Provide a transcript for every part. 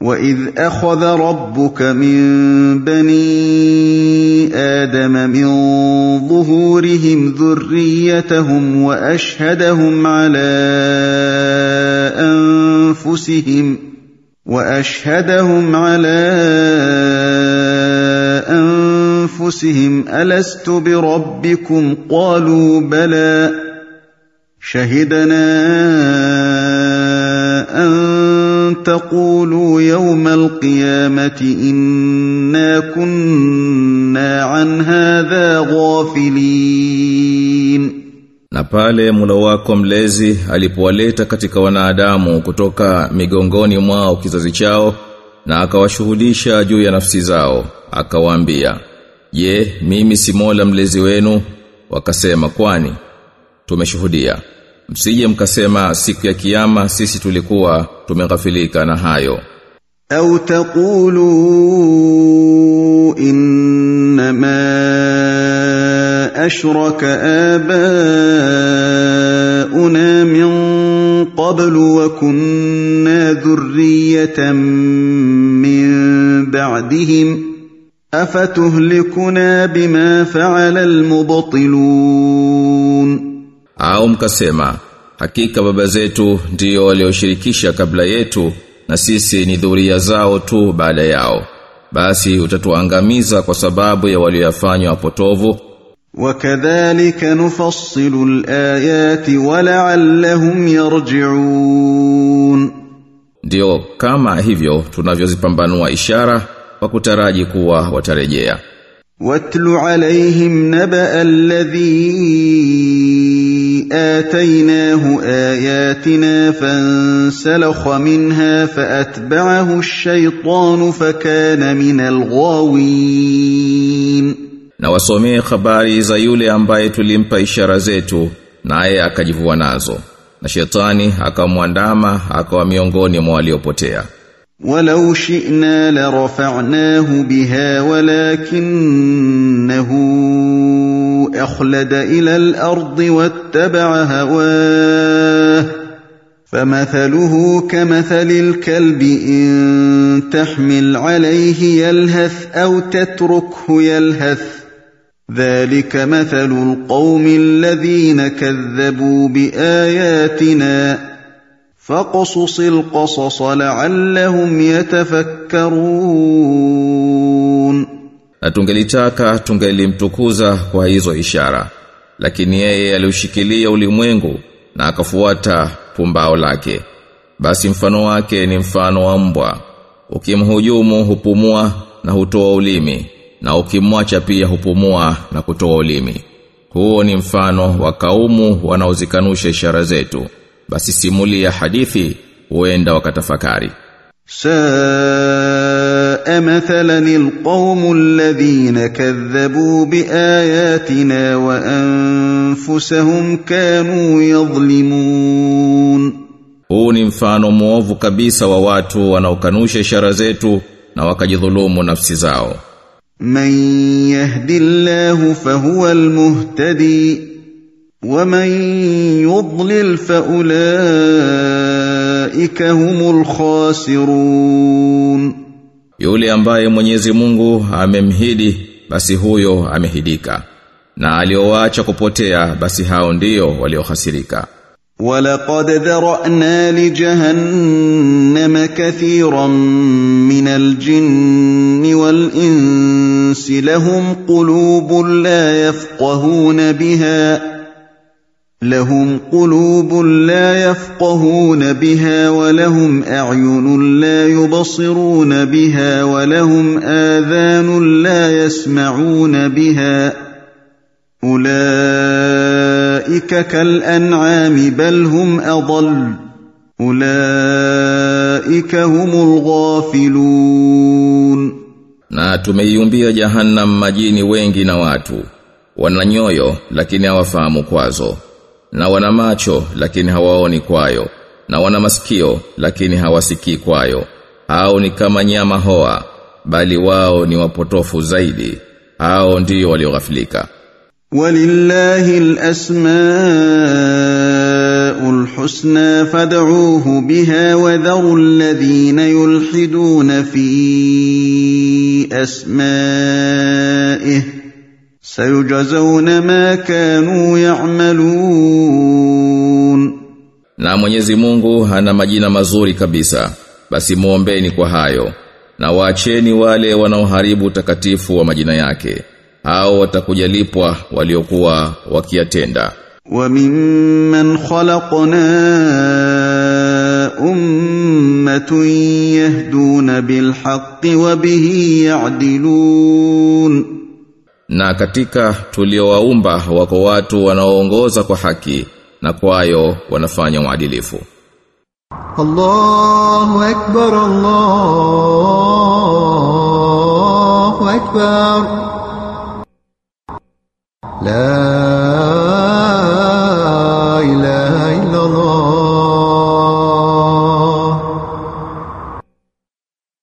واذ اخذ ربك من بني آدم من ظهورهم ذريتهم واشهدهم على انفسهم واشهدهم على انفسهم الست بربكم قالوا بلى شهدنا ان تَقُولُوا يَوْمَ الْقِيَامَةِ إِنَّا كُنَّا عَنْ هَٰذَا غَافِلِينَ Na pale Mola wako mlezi alipowaleta katika wanadamu kutoka migongoni mwao kizazi chao na akawashuhudisha juu ya nafsi zao akawaambia Je mimi si Mola mlezi wenu wakasema kwani tumeshuhudia msije mkasema siku ya kiyama sisi tulikuwa tumeghafilika na hayo أَوْ تَقُولُوا إِنَّمَا أَشْرَكَ آبَاؤُنَا مِن قَبْلُ وَكُنَّا ذُرِّيَّةً مِّن بَعْدِهِمْ ۖ أَفَتُهْلِكُنَا بِمَا فَعَلَ الْمُبْطِلُونَ au mkasema hakika baba zetu ndio walioshirikisha kabla yetu na sisi ni dhuria zao tu baada yao basi utatuangamiza kwa sababu ya walioyafanywa wapotovu وَكَذَٰلِكَ نُفَصِّلُ الْآيَاتِ وَلَعَلَّهُمْ يَرْجِعُونَ ndio kama hivyo tunavyozipambanua ishara kwa kutaraji kuwa watarejea وَاتْلُ عَلَيْهِمْ نَبَأَ الَّذِي آتَيْنَاهُ آيَاتِنَا فَانسَلَخَ مِنْهَا فَأَتْبَعَهُ الشَّيْطَانُ فَكَانَ مِنَ الْغَاوِينَ na wasomee habari za yule ambaye tulimpa ishara zetu naye akajivua nazo na shetani akamwandama akawa miongoni mwa waliopotea وَلَوْ شِئْنَا لَرَفَعْنَاهُ بِهَا وَلَٰكِنَّهُ أَخْلَدَ إِلَى الْأَرْضِ وَاتَّبَعَ هَوَاهُ فَمَثَلُهُ كَمَثَلِ الْكَلْبِ إِن تَحْمِلْ عَلَيْهِ يَلْهَثْ أَوْ تَتْرُكْهُ يَلْهَث ذَلِكَ مَثَلُ الْقَوْمِ الَّذِينَ كَذَّبُوا بِآيَاتِنَا ۚ فَاقْصُصِ الْقَصَصَ لَعَلَّهُمْ يَتَفَكَّرُونَ na tungelitaka tungelimtukuza kwa hizo ishara lakini yeye aliushikilia ulimwengu na akafuata pumbao lake basi mfano wake ni mfano wa mbwa ukimhujumu hupumua na hutoa ulimi na ukimwacha pia hupumua na kutoa ulimi huo ni mfano wa kaumu wanaozikanusha ishara zetu basi simuli ya hadithi huenda wakatafakari. Saa mathalan alqawmu alladhina kadhabu biayatina wa anfusahum kanu yadhlimun. Huu ni mfano mwovu kabisa wa watu wanaokanusha ishara zetu na wakajidhulumu nafsi zao. Man yahdillahu fahuwa almuhtadi. وَمَن يُضْلِلْ فَأُولَٰئِكَ هُمُ الْخَاسِرُونَ Yule ambaye Mwenyezi Mungu amemhidi basi huyo amehidika na aliowaacha kupotea basi hao ndio waliohasirika وَلَقَدْ ذَرَأْنَا لِجَهَنَّمَ كَثِيرًا مِنَ الْجِنِّ وَالْإِنسِ لَهُمْ قُلُوبٌ لَّا يَفْقَهُونَ بِهَا لَهُمْ قُلُوبٌ لَّا يَفْقَهُونَ بِهَا وَلَهُمْ أَعْيُنٌ لَّا يُبْصِرُونَ بِهَا وَلَهُمْ آذَانٌ لَّا يَسْمَعُونَ بِهَا أُولَٰئِكَ كَالْأَنْعَامِ بَلْ هُمْ أَضَلُّ أُولَٰئِكَ هُمُ الْغَافِلُونَ. Na tumeiumbia jahannam majini wengi na watu. Wana nyoyo lakini hawafahamu kwazo. na wana macho lakini hawaoni kwayo na wana masikio lakini hawasikii kwayo. Hao ni kama nyama hoa bali wao ni wapotofu zaidi. Hao ndio walioghafilika. Walillahi alasmaul husna fad'uuhu biha wa dharu alladhina yulhiduna fi asma'ihi sayujazawna ma kanu ya'malun. Na Mwenyezi Mungu ana majina mazuri kabisa. Basi muombeeni kwa hayo. Na waacheni wale wanaoharibu utakatifu wa majina yake. Hao watakujalipwa waliokuwa wakiyatenda. Wa mimman khalaqna ummatan yahduna bilhaqqi wa bihi ya'dilun na katika tuliowaumba wako watu wanaoongoza kwa haki na kwayo wanafanya uadilifu. Allahu akbar Allahu akbar. La ilaha illa Allah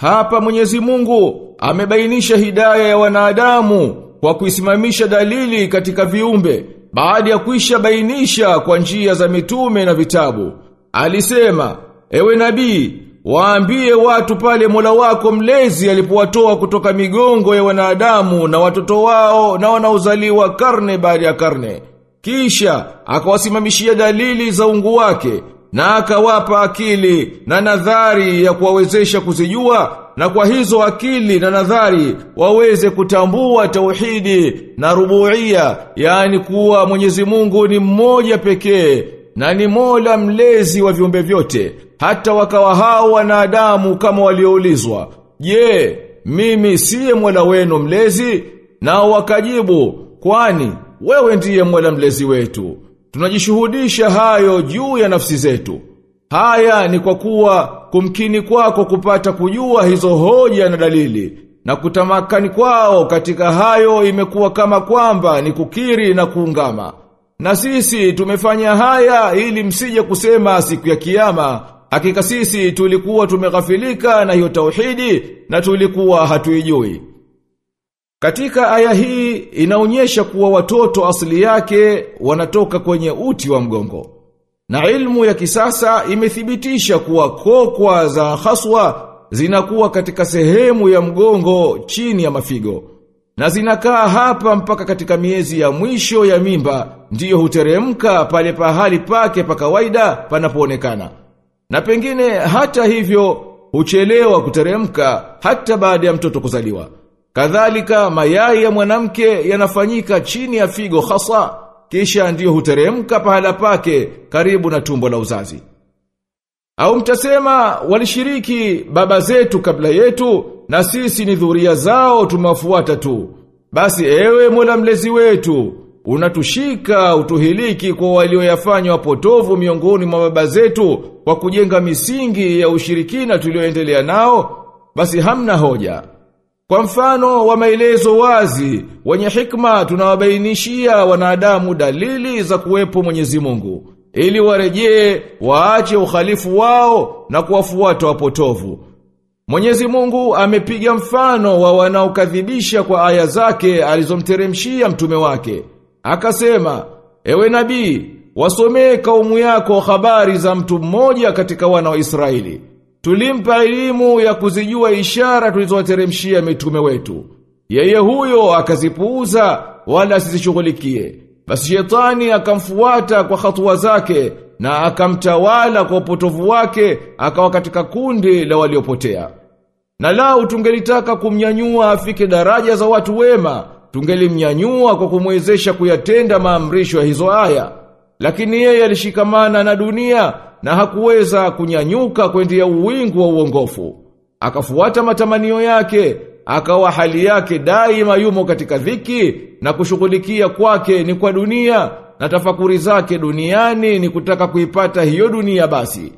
Hapa Mwenyezi Mungu amebainisha hidayah ya wanadamu kwa kuisimamisha dalili katika viumbe baada ya kuisha bainisha kwa njia za mitume na vitabu. Alisema, ewe nabii, waambie watu pale Mola wako mlezi alipowatoa kutoka migongo ya wanadamu na watoto wao na wanaozaliwa karne baada ya karne. Kisha akawasimamishia dalili za ungu wake na akawapa akili na nadhari ya kuwawezesha kuzijua na kwa hizo akili na nadhari waweze kutambua tauhidi na rubuia yani kuwa Mwenyezi Mungu ni mmoja pekee na ni Mola mlezi wa viumbe vyote hata wakawa hao wanadamu kama walioulizwa je mimi siye Mola wenu mlezi? Nao wakajibu kwani wewe ndiye Mola mlezi wetu tunajishuhudisha hayo juu ya nafsi zetu. Haya ni kwa kuwa kumkini kwako kupata kujua hizo hoja na dalili na kutamakani kwao katika hayo imekuwa kama kwamba ni kukiri na kuungama. Na sisi tumefanya haya ili msije kusema siku ya kiyama hakika sisi tulikuwa tumeghafilika na hiyo tauhidi na tulikuwa hatuijui katika aya hii inaonyesha kuwa watoto asili yake wanatoka kwenye uti wa mgongo. Na ilmu ya kisasa imethibitisha kuwa kokwa za haswa zinakuwa katika sehemu ya mgongo chini ya mafigo. Na zinakaa hapa mpaka katika miezi ya mwisho ya mimba ndiyo huteremka pale pahali pake pa kawaida panapoonekana. Na pengine hata hivyo huchelewa kuteremka hata baada ya mtoto kuzaliwa. Kadhalika mayai ya mwanamke yanafanyika chini ya figo hasa kisha ndiyo huteremka pahala pake karibu na tumbo la uzazi. Au mtasema walishiriki baba zetu kabla yetu na sisi ni dhuria zao tumewafuata tu. Basi ewe Mola mlezi wetu unatushika utuhiliki kwa walioyafanya wapotovu miongoni mwa baba zetu kwa kujenga misingi ya ushirikina tulioendelea nao basi hamna hoja. Kwa mfano wa maelezo wazi, wenye hikma tunawabainishia wanadamu dalili za kuwepo Mwenyezi Mungu, ili warejee waache uhalifu wao na kuwafuata wapotovu. Mwenyezi Mungu amepiga mfano wa wanaokadhibisha kwa aya zake alizomteremshia mtume wake. Akasema, ewe nabii, wasomee kaumu yako habari za mtu mmoja katika wana wa Israeli. Tulimpa elimu ya kuzijua ishara tulizowateremshia mitume wetu. Yeye huyo akazipuuza wala asizishughulikie. Basi shetani akamfuata kwa hatua zake na akamtawala kwa upotovu wake akawa katika kundi la waliopotea. Na lau tungelitaka kumnyanyua afike daraja za watu wema, tungelimnyanyua kwa kumwezesha kuyatenda maamrisho ya hizo aya. Lakini yeye alishikamana na dunia na hakuweza kunyanyuka kwendea uwingu wa uongofu. Akafuata matamanio yake, akawa hali yake daima yumo katika dhiki na kushughulikia kwake ni kwa dunia na tafakuri zake duniani ni kutaka kuipata hiyo dunia basi.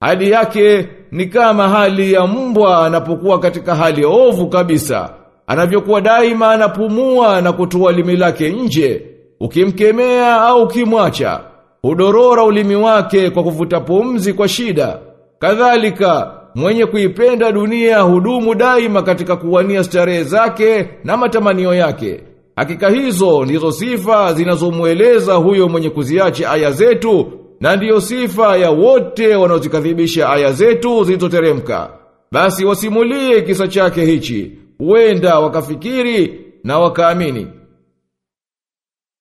Hali yake ni kama hali ya mbwa anapokuwa katika hali ovu kabisa. Anavyokuwa daima anapumua na kutoa limi lake nje, ukimkemea au ukimwacha. Hudorora ulimi wake kwa kuvuta pumzi kwa shida. Kadhalika, mwenye kuipenda dunia hudumu daima katika kuwania starehe zake na matamanio yake. Hakika hizo ndizo sifa zinazomweleza huyo mwenye kuziacha aya zetu na ndiyo sifa ya wote wanaozikadhibisha aya zetu zilizoteremka. Basi wasimulie kisa chake hichi, huenda wakafikiri na wakaamini.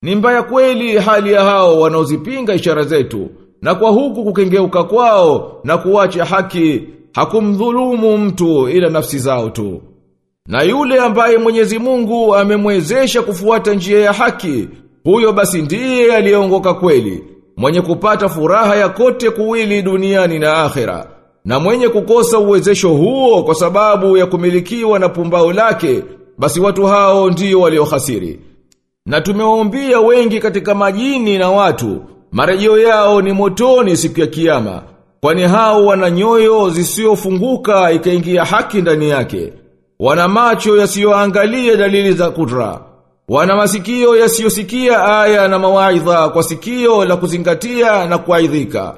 Ni mbaya kweli hali ya hao wanaozipinga ishara zetu, na kwa huku kukengeuka kwao na kuwacha haki, hakumdhulumu mtu ila nafsi zao tu. Na yule ambaye Mwenyezi Mungu amemwezesha kufuata njia ya haki, huyo basi ndiye aliyeongoka kweli, mwenye kupata furaha ya kote kuwili duniani na akhera, na mwenye kukosa uwezesho huo kwa sababu ya kumilikiwa na pumbao lake, basi watu hao ndio waliohasiri. Na tumewaombia wengi katika majini na watu, marejeo yao ni motoni siku ya kiyama, kwani hao wana nyoyo zisiofunguka ikaingia haki ndani yake. Wana macho yasiyoangalia dalili za kudra. Wana masikio yasiyosikia aya na mawaidha kwa sikio la kuzingatia na kuaidhika.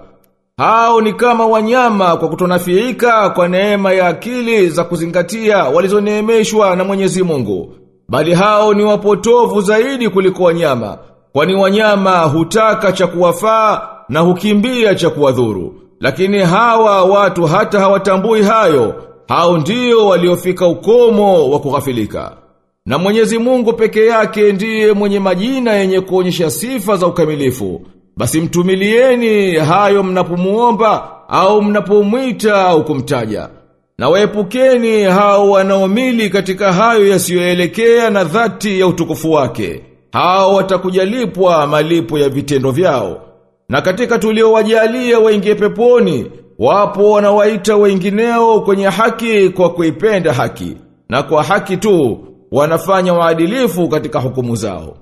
Hao ni kama wanyama kwa kutonafiika kwa neema ya akili za kuzingatia walizoneemeshwa na Mwenyezi Mungu. Bali hao ni wapotovu zaidi kuliko wanyama, kwani wanyama hutaka cha kuwafaa na hukimbia cha kuwadhuru. Lakini hawa watu hata hawatambui hayo, hao ndio waliofika ukomo wa kughafilika. Na Mwenyezi Mungu peke yake ndiye mwenye majina yenye kuonyesha sifa za ukamilifu. Basi mtumilieni hayo mnapomuomba au mnapomwita au kumtaja. Na waepukeni hao wanaomili katika hayo yasiyoelekea na dhati ya utukufu wake. Hao watakujalipwa malipo ya vitendo vyao. Na katika tuliowajalia waingie peponi, wapo wanawaita wengineo kwenye haki kwa kuipenda haki. Na kwa haki tu, wanafanya waadilifu katika hukumu zao.